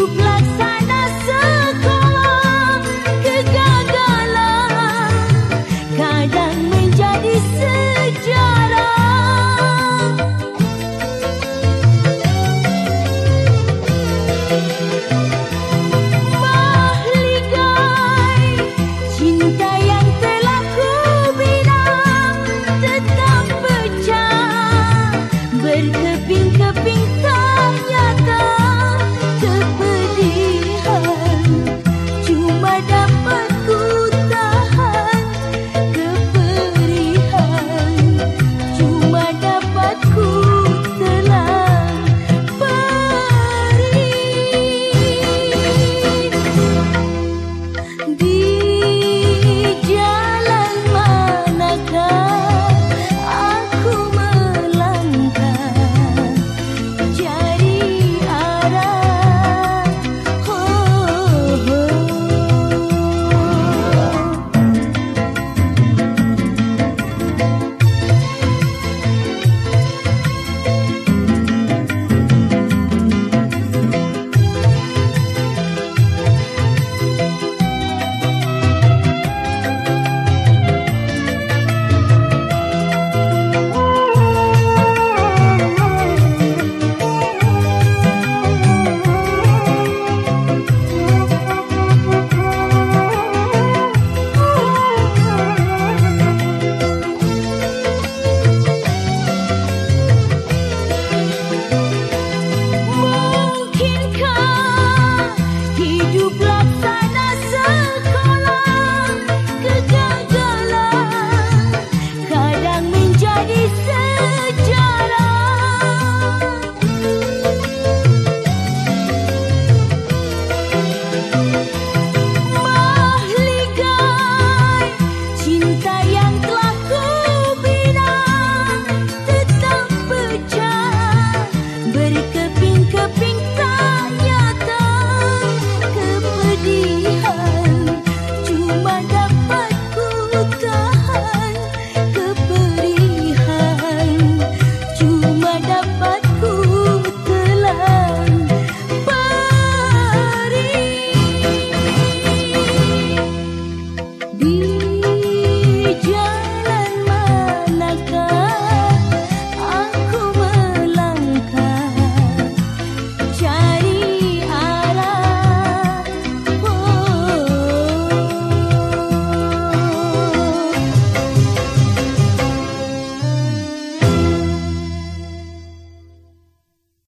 Ku pelaksanaan hiduplah